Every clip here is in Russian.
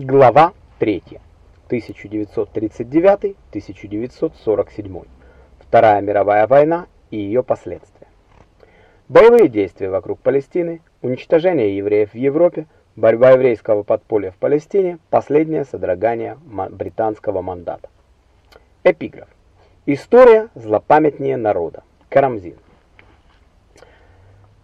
Глава 3. 1939-1947. Вторая мировая война и ее последствия. Боевые действия вокруг Палестины, уничтожение евреев в Европе, борьба еврейского подполья в Палестине, последнее содрогание британского мандата. Эпиграф. История злопамятнее народа. Карамзин.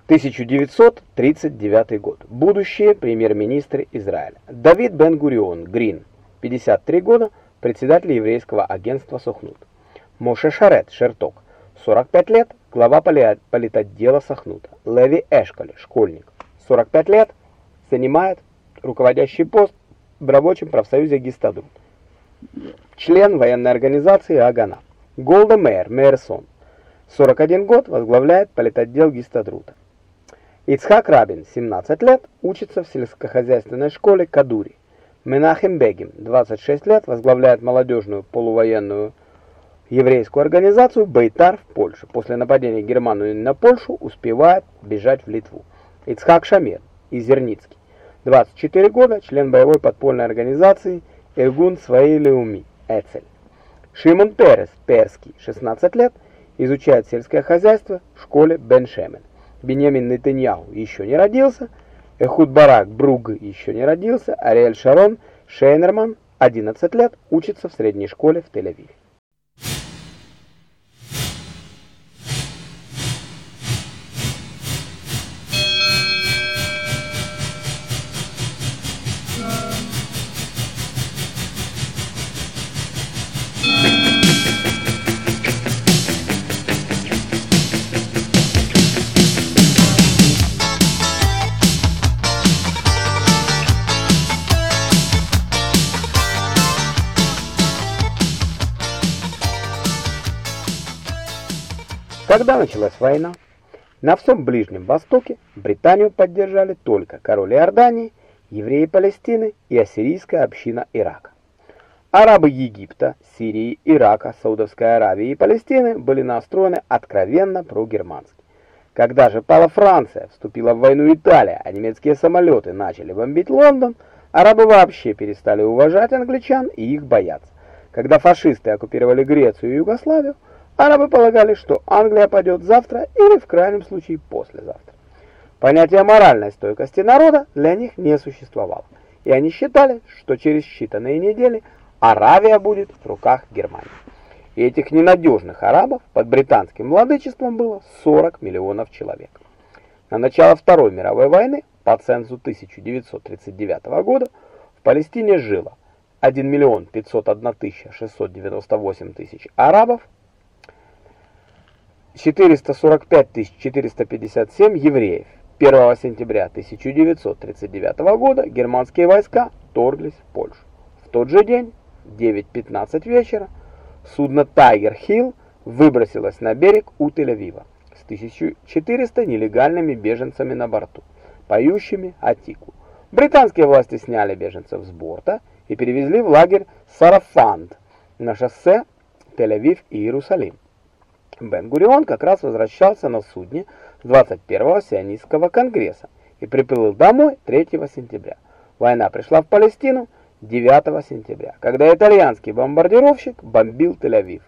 1939 год. Будущие премьер-министры Израиля. Давид Бен-Гурион, Грин, 53 года, председатель еврейского агентства Сохнут. Моше Шарет, Шерток, 45 лет, глава политотдела Сохнута. Леви Эшколь, школьник, 45 лет, занимает руководящий пост в рабочем профсоюзе Гистадрут. Член военной организации Агана. Голда Мейер, Мейерсон, 41 год, возглавляет политотдел Гистадрута. Ицхак Рабин, 17 лет, учится в сельскохозяйственной школе Кадури. Менахем Бегим, 26 лет, возглавляет молодежную полувоенную еврейскую организацию Бейтар в Польше. После нападения Германии на Польшу успевает бежать в Литву. Ицхак Шамир, Изерницкий, 24 года, член боевой подпольной организации Иргун Сваилеуми, Эцель. Шимон Перес, Перский, 16 лет, изучает сельское хозяйство в школе Бен-Шемен. Беньямин Нетаньяху еще не родился, Эхуд Барак Бруг еще не родился, Ариэль Шарон Шейнерман, 11 лет, учится в средней школе в Тель-Авиве. Когда началась война, на всем Ближнем Востоке Британию поддержали только король Иордании, евреи Палестины и ассирийская община Ирака. Арабы Египта, Сирии, Ирака, Саудовской Аравии и Палестины были настроены откровенно прогермански. Когда же пала Франция, вступила в войну Италия, а немецкие самолеты начали бомбить Лондон, арабы вообще перестали уважать англичан и их бояться. Когда фашисты оккупировали Грецию и Югославию, Арабы полагали, что Англия падет завтра или в крайнем случае послезавтра. Понятие моральной стойкости народа для них не существовало, и они считали, что через считанные недели Аравия будет в руках Германии. И этих ненадежных арабов под британским владычеством было 40 миллионов человек. На начало Второй мировой войны, по цензу 1939 года, в Палестине жило 1 миллион 501 698 тысяч арабов, 445 457 евреев. 1 сентября 1939 года германские войска торглись в Польшу. В тот же день, в 9.15 вечера, судно «Тайгер Хилл» выбросилось на берег у Тель-Авива с 1400 нелегальными беженцами на борту, поющими Атику. Британские власти сняли беженцев с борта и перевезли в лагерь Сарафанд на шоссе Тель-Авив и Иерусалим. Бен-Гурион как раз возвращался на судне с 21-го сионистского конгресса и приплыл домой 3 сентября. Война пришла в Палестину 9 сентября, когда итальянский бомбардировщик бомбил Тель-Авив.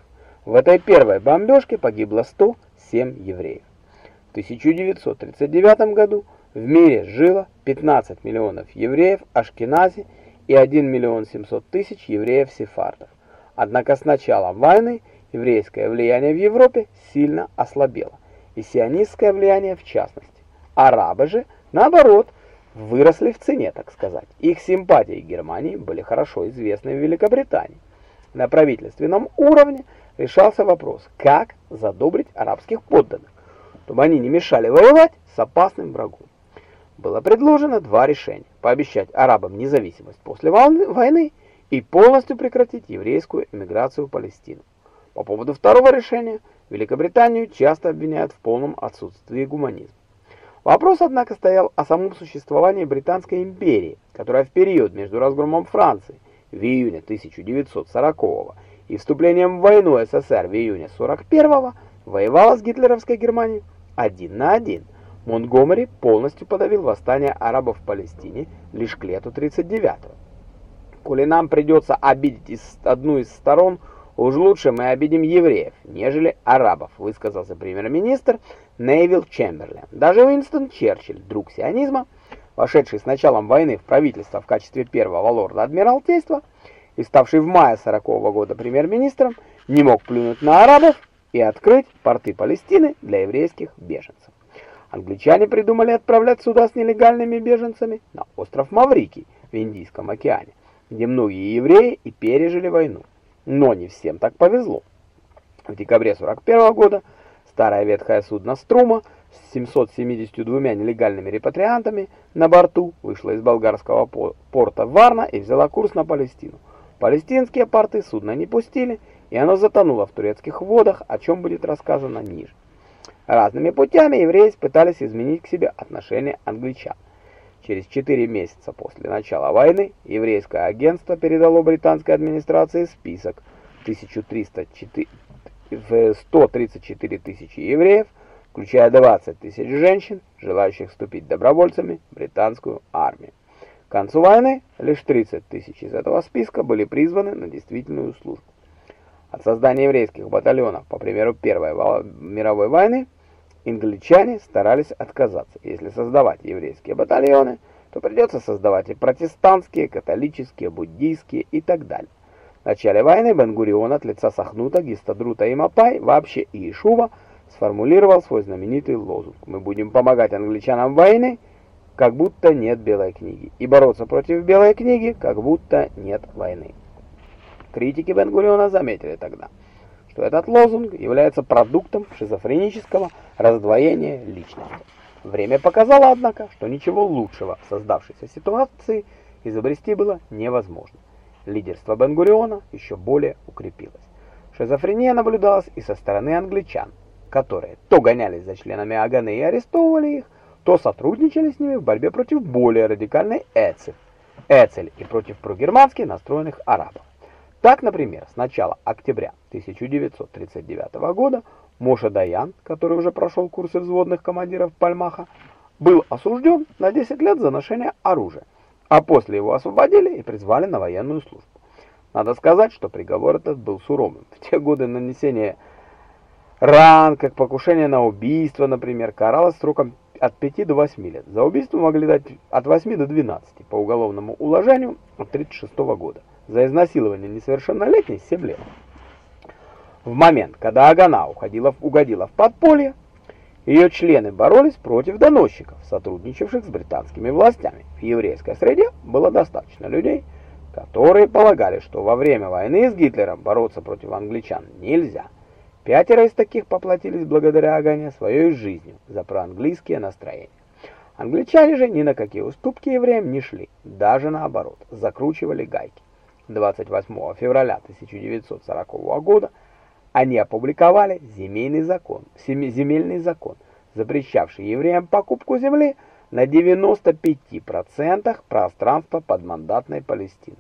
В этой первой бомбежке погибло 107 евреев. В 1939 году в мире жило 15 миллионов евреев Ашкенази и 1 миллион 700 тысяч евреев-сефардов. Однако с началом войны еврейское влияние в Европе сильно ослабело, и сионистское влияние в частности. Арабы же, наоборот, выросли в цене, так сказать. Их симпатии к Германии были хорошо известны в Великобритании. На правительственном уровне решался вопрос, как задобрить арабских подданных, чтобы они не мешали воевать с опасным врагом. Было предложено два решения – пообещать арабам независимость после войны и полностью прекратить еврейскую эмиграцию в Палестину. По поводу второго решения Великобританию часто обвиняют в полном отсутствии гуманизма. Вопрос, однако, стоял о самом существовании Британской империи, которая в период между разгромом Франции в июне 1940 и вступлением в войну СССР в июне 41 воевала с гитлеровской Германией один на один. Монтгомери полностью подавил восстание арабов в Палестине лишь к лету 39 -го. Коли нам придется обидеть одну из сторон, уж лучше мы обидим евреев, нежели арабов, высказался премьер-министр Невил Чемберлен. Даже Уинстон Черчилль, друг сионизма, вошедший с началом войны в правительство в качестве первого лорда Адмиралтейства и ставший в мае 40 -го года премьер-министром, не мог плюнуть на арабов и открыть порты Палестины для еврейских беженцев. Англичане придумали отправлять суда с нелегальными беженцами на остров Маврикий в Индийском океане, где многие евреи и пережили войну. Но не всем так повезло. В декабре 41 года старое ветхое судно «Струма» с 772 нелегальными репатриантами на борту вышла из болгарского порта Варна и взяла курс на Палестину. Палестинские порты судно не пустили, и оно затонуло в турецких водах, о чем будет рассказано ниже. Разными путями евреи пытались изменить к себе отношение англичан. Через 4 месяца после начала войны еврейское агентство передало британской администрации список 1304, 134 тысячи евреев, включая 20 тысяч женщин, желающих вступить добровольцами в британскую армию. К концу войны лишь 30 тысяч из этого списка были призваны на действительную службу. От создания еврейских батальонов, по примеру Первой мировой войны, Англичане старались отказаться. Если создавать еврейские батальоны, то придется создавать и протестантские, католические, буддийские и так далее. В начале войны Бен-Гурион от лица Сахнута, Гистадрута и Мапай, вообще и Ишува, сформулировал свой знаменитый лозунг «Мы будем помогать англичанам в войне, как будто нет белой книги, и бороться против белой книги, как будто нет войны». Критики Бен-Гуриона заметили тогда – что этот лозунг является продуктом шизофренического раздвоения личности. Время показало, однако, что ничего лучшего в создавшейся ситуации изобрести было невозможно. Лидерство Бен-Гуриона еще более укрепилось. Шизофрения наблюдалась и со стороны англичан, которые то гонялись за членами Аганы и арестовывали их, то сотрудничали с ними в борьбе против более радикальной Эцель, Эцель и против прогермански настроенных арабов. Так, например, с начала октября 1939 года Моша Даян, который уже прошел курсы взводных командиров Пальмаха, был осужден на 10 лет за ношение оружия, а после его освободили и призвали на военную службу. Надо сказать, что приговор этот был суровым. В те годы нанесение ран, как покушение на убийство, например, каралось сроком от 5 до 8 лет. За убийство могли дать от 8 до 12 по уголовному уложению от 36 года. За изнасилование несовершеннолетней 7 лет. В момент, когда Агана уходила, угодила в подполье, ее члены боролись против доносчиков, сотрудничавших с британскими властями. В еврейской среде было достаточно людей, которые полагали, что во время войны с Гитлером бороться против англичан нельзя. Пятеро из таких поплатились благодаря Агане своей жизнью за проанглийские настроения. Англичане же ни на какие уступки евреям не шли, даже наоборот, закручивали гайки. 28 февраля 1940 года они опубликовали земельный закон, земельный закон, запрещавший евреям покупку земли на 95% пространства подмандатной Палестины.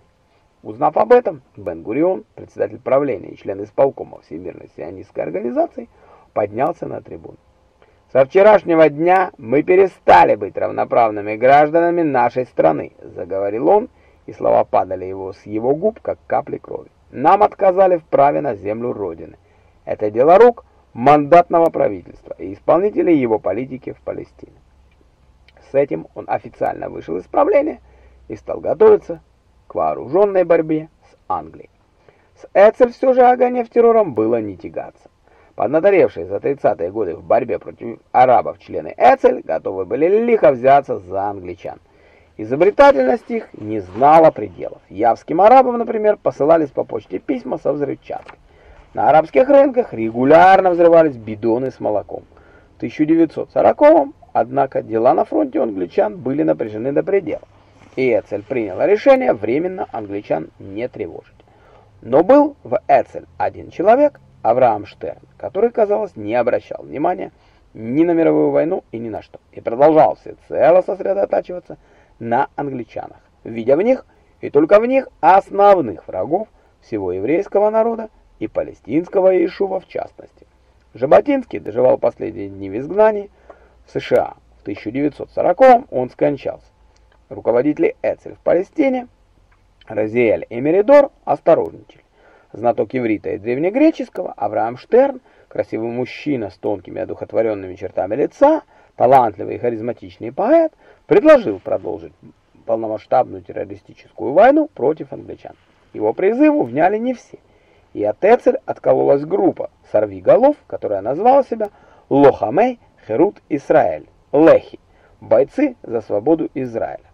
Узнав об этом, Бен-Гурион, председатель правления и член исполкома Всемирной сионистской организации, поднялся на трибуну. «Со вчерашнего дня мы перестали быть равноправными гражданами нашей страны», заговорил он, и слова падали его с его губ, как капли крови. «Нам отказали в праве на землю Родины. Это дело рук мандатного правительства и исполнителей его политики в Палестине. С этим он официально вышел из правления и стал готовиться к вооруженной борьбе с Англией. С Эцель все же огонев террором было не тягаться. Поднаторевшие за 30-е годы в борьбе против арабов члены Эцель готовы были лихо взяться за англичан. Изобретательность их не знала пределов. Явским арабам, например, посылались по почте письма со взрывчаткой. На арабских рынках регулярно взрывались бидоны с молоком. В 1940-м, однако, дела на фронте у англичан были напряжены до предела, и Эцель приняла решение временно англичан не тревожить. Но был в Эцель один человек, Авраам Штерн, который, казалось, не обращал внимания ни на мировую войну и ни на что, и продолжал всецело сосредотачиваться на англичанах, видя в них и только в них основных врагов всего еврейского народа и палестинского Иешува в частности. Жаботинский доживал последние дни в изгнании в США. В 1940-м он скончался. Руководители Эцель в Палестине Розиэль и Меридор осторожничали. Знаток иврита и древнегреческого Авраам Штерн, красивый мужчина с тонкими одухотворенными чертами лица, талантливый и харизматичный поэт, предложил продолжить полномасштабную террористическую войну против англичан. Его призыву вняли не все, и от Эцель откололась группа сорви голов, которая назвала себя Лохамей Херут Исраэль, Лехи, бойцы за свободу Израиля.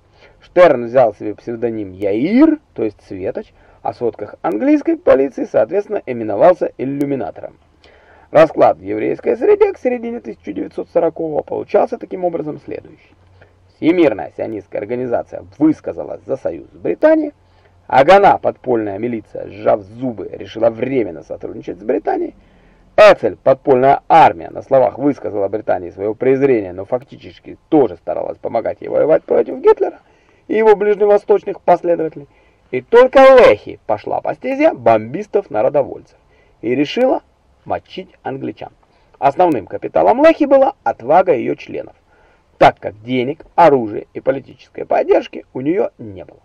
Штерн взял себе псевдоним Яир, то есть Светоч, а в сводках английской полиции, соответственно, именовался иллюминатором. Расклад в еврейской среде к середине 1940-го получался таким образом следующий. Всемирная сионистская организация высказалась за союз с Британией, Агана, подпольная милиция, сжав зубы, решила временно сотрудничать с Британией, Эцель, подпольная армия, на словах высказала Британии свое презрение, но фактически тоже старалась помогать ей воевать против Гитлера и его ближневосточных последователей. И только Лехи пошла по стезе бомбистов-народовольцев и решила мочить англичан. Основным капиталом Лехи была отвага ее членов, так как денег, оружия и политической поддержки у нее не было.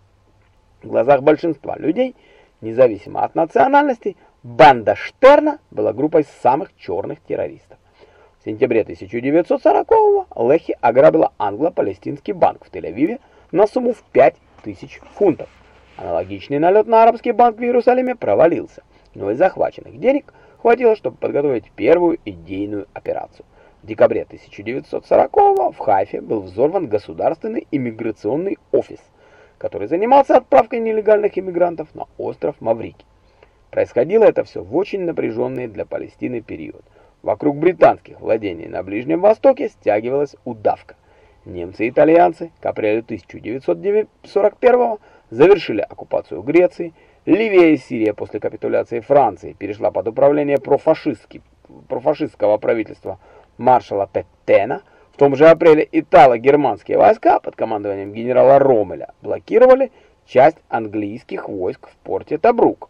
В глазах большинства людей, независимо от национальности, банда Штерна была группой самых черных террористов. В сентябре 1940-го Лехи ограбила англо-палестинский банк в Тель-Авиве на сумму в 5000 фунтов. Аналогичный налет на арабский банк в Иерусалиме провалился, но из захваченных денег хватило, чтобы подготовить первую идейную операцию. В декабре 1940-го в Хайфе был взорван государственный иммиграционный офис – который занимался отправкой нелегальных иммигрантов на остров Маврики. Происходило это все в очень напряженный для Палестины период. Вокруг британских владений на Ближнем Востоке стягивалась удавка. Немцы и итальянцы к апрелю 1941 завершили оккупацию Греции, Ливия и Сирия после капитуляции Франции перешла под управление профашистского правительства маршала Петтена – в том же апреле итало-германские войска под командованием генерала Ромеля блокировали часть английских войск в порте Табрук.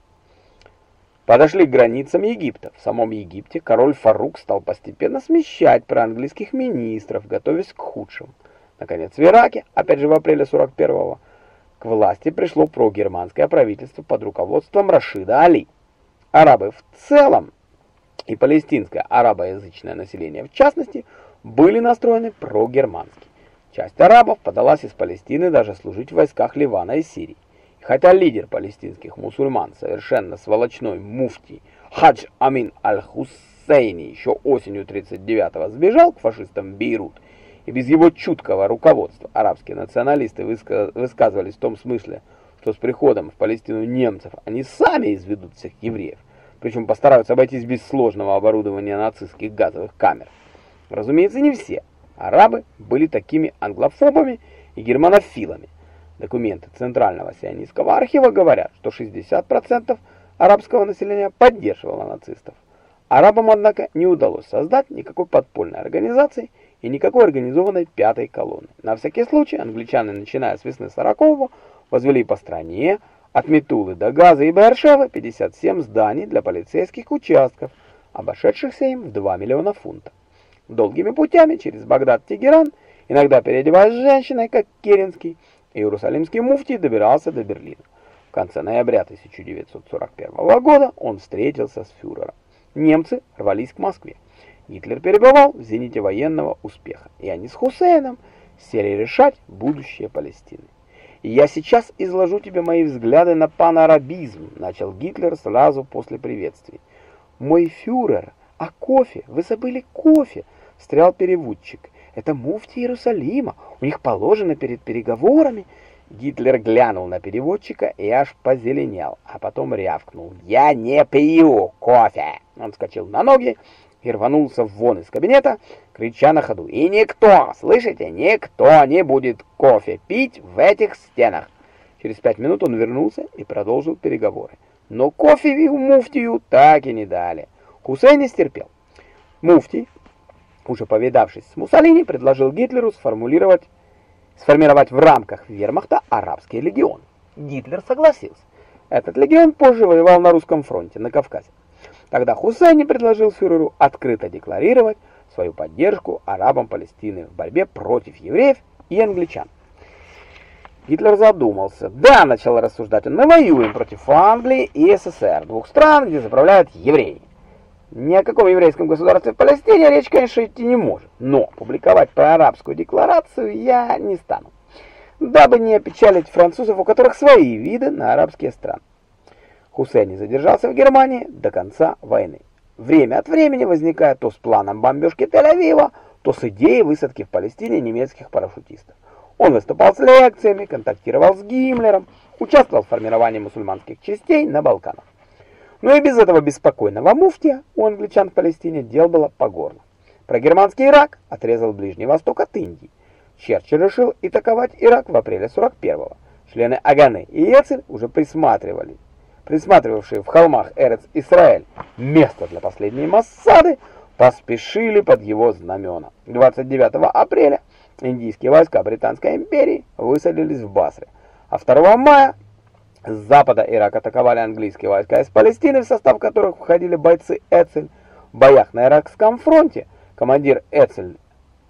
Подошли к границам Египта. В самом Египте король Фарук стал постепенно смещать проанглийских министров, готовясь к худшему. Наконец, в Ираке, опять же в апреле 41-го, к власти пришло прогерманское правительство под руководством Рашида Али. Арабы в целом и палестинское арабоязычное население в частности – были настроены прогермански. Часть арабов подалась из Палестины даже служить в войсках Ливана и Сирии. И хотя лидер палестинских мусульман, совершенно сволочной муфтий Хадж Амин Аль-Хусейни еще осенью 39-го сбежал к фашистам в Бейрут, и без его чуткого руководства арабские националисты высказывались в том смысле, что с приходом в Палестину немцев они сами изведут всех евреев, причем постараются обойтись без сложного оборудования нацистских газовых камер. Разумеется, не все. Арабы были такими англофобами и германофилами. Документы Центрального сионистского архива говорят, что 60% арабского населения поддерживало нацистов. Арабам, однако, не удалось создать никакой подпольной организации и никакой организованной пятой колонны. На всякий случай англичане, начиная с весны 40-го, возвели по стране от Метулы до Газа и Бершевы 57 зданий для полицейских участков, обошедшихся им в 2 миллиона фунтов долгими путями через Багдад-Тегеран, иногда переодеваясь женщиной, как Керенский, Иерусалимский муфтий добирался до Берлина. В конце ноября 1941 года он встретился с фюрером. Немцы рвались к Москве. Гитлер перебывал в зените военного успеха, и они с Хусейном сели решать будущее Палестины. «Я сейчас изложу тебе мои взгляды на панарабизм», — начал Гитлер сразу после приветствия. «Мой фюрер, а кофе? Вы забыли кофе?» встрял переводчик. «Это муфти Иерусалима, у них положено перед переговорами». Гитлер глянул на переводчика и аж позеленел, а потом рявкнул. «Я не пью кофе!» Он вскочил на ноги и рванулся вон из кабинета, крича на ходу. «И никто, слышите, никто не будет кофе пить в этих стенах!» Через пять минут он вернулся и продолжил переговоры. Но кофе у муфтию так и не дали. Хусейн не стерпел. Муфтий уже повидавшись с Муссолини, предложил Гитлеру сформулировать, сформировать в рамках вермахта арабский легион. Гитлер согласился. Этот легион позже воевал на русском фронте, на Кавказе. Тогда Хусейни предложил фюреру открыто декларировать свою поддержку арабам Палестины в борьбе против евреев и англичан. Гитлер задумался. Да, начал рассуждать мы воюем против Англии и СССР, двух стран, где заправляют евреи. Ни о каком еврейском государстве в Палестине речь, конечно, идти не может. Но публиковать проарабскую декларацию я не стану, дабы не опечалить французов, у которых свои виды на арабские страны. Хусейн не задержался в Германии до конца войны. Время от времени возникая то с планом бомбежки Тель-Авива, то с идеей высадки в Палестине немецких парашютистов. Он выступал с лекциями, контактировал с Гиммлером, участвовал в формировании мусульманских частей на Балканах. Но и без этого беспокойного муфтия у англичан в Палестине дел было по горло. Про германский Ирак отрезал Ближний Восток от Индии. Черчилль решил атаковать Ирак в апреле 41-го. Члены Аганы и Ецель уже присматривали, присматривавшие в холмах Эрец Израиль место для последней массады, поспешили под его знамена. 29 апреля индийские войска Британской империи высадились в Басре, а 2 мая с запада Ирак атаковали английские войска из Палестины, в состав которых входили бойцы Эцель. В боях на Иракском фронте командир Эцель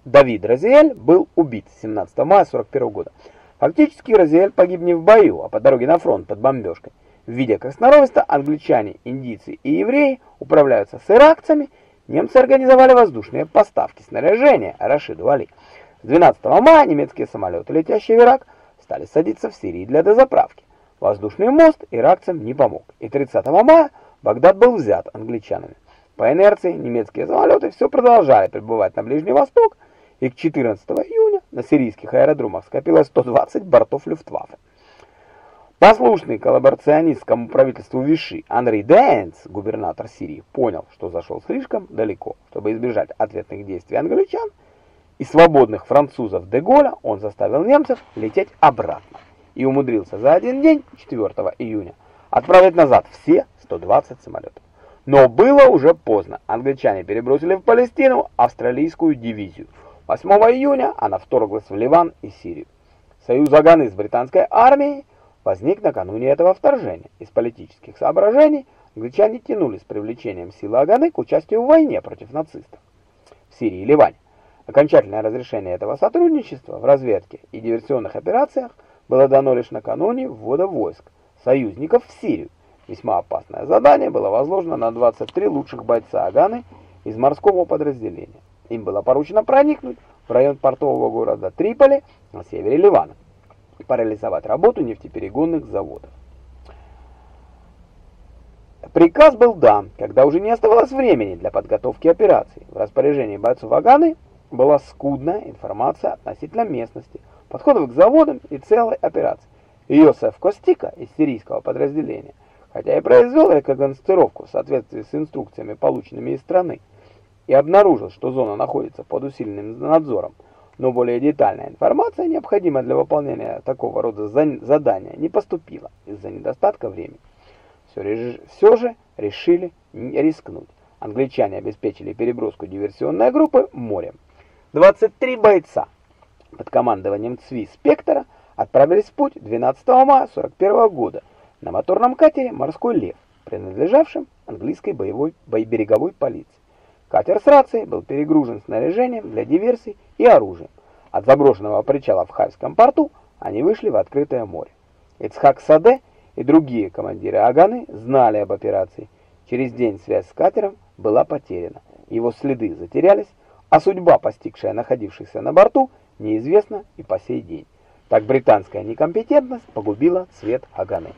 Давид Разиэль был убит 17 мая 41 года. Фактически Разиэль погиб не в бою, а по дороге на фронт под бомбежкой. Видя, как сноровисто англичане, индийцы и евреи управляются с иракцами, немцы организовали воздушные поставки снаряжения Рашиду Али. С 12 мая немецкие самолеты, летящие в Ирак, стали садиться в Сирии для дозаправки. Воздушный мост иракцам не помог, и 30 мая Багдад был взят англичанами. По инерции немецкие самолеты все продолжали прибывать на Ближний Восток, и к 14 июня на сирийских аэродромах скопилось 120 бортов Люфтваффе. Послушный коллаборационистскому правительству Виши Андрей Дэнс, губернатор Сирии, понял, что зашел слишком далеко, чтобы избежать ответных действий англичан, и свободных французов Деголя он заставил немцев лететь обратно и умудрился за один день, 4 июня, отправить назад все 120 самолетов. Но было уже поздно. Англичане перебросили в Палестину австралийскую дивизию. 8 июня она вторглась в Ливан и Сирию. Союз Аганы с британской армией возник накануне этого вторжения. Из политических соображений англичане тянули с привлечением силы Аганы к участию в войне против нацистов в Сирии и Ливане. Окончательное разрешение этого сотрудничества в разведке и диверсионных операциях было дано лишь накануне ввода войск союзников в Сирию. Весьма опасное задание было возложено на 23 лучших бойца Аганы из морского подразделения. Им было поручено проникнуть в район портового города Триполи на севере Ливана парализовать работу нефтеперегонных заводов. Приказ был дан, когда уже не оставалось времени для подготовки операции. В распоряжении бойцов Аганы была скудная информация относительно местности, подходов к заводам и целой операции. Йосеф Костика из сирийского подразделения, хотя и произвел рекогностировку в соответствии с инструкциями, полученными из страны, и обнаружил, что зона находится под усиленным надзором, но более детальная информация, необходимая для выполнения такого рода задания, не поступила из-за недостатка времени. Все, все же решили рискнуть. Англичане обеспечили переброску диверсионной группы морем. 23 бойца под командованием ЦВИ «Спектора» отправились в путь 12 мая 41 года на моторном катере «Морской лев», принадлежавшем английской боевой береговой полиции. Катер с рацией был перегружен снаряжением для диверсий и оружием. От заброшенного причала в Хайском порту они вышли в открытое море. Ицхак Саде и другие командиры Аганы знали об операции. Через день связь с катером была потеряна. Его следы затерялись, а судьба, постигшая находившихся на борту, неизвестна и по сей день. Так британская некомпетентность погубила цвет Аганы.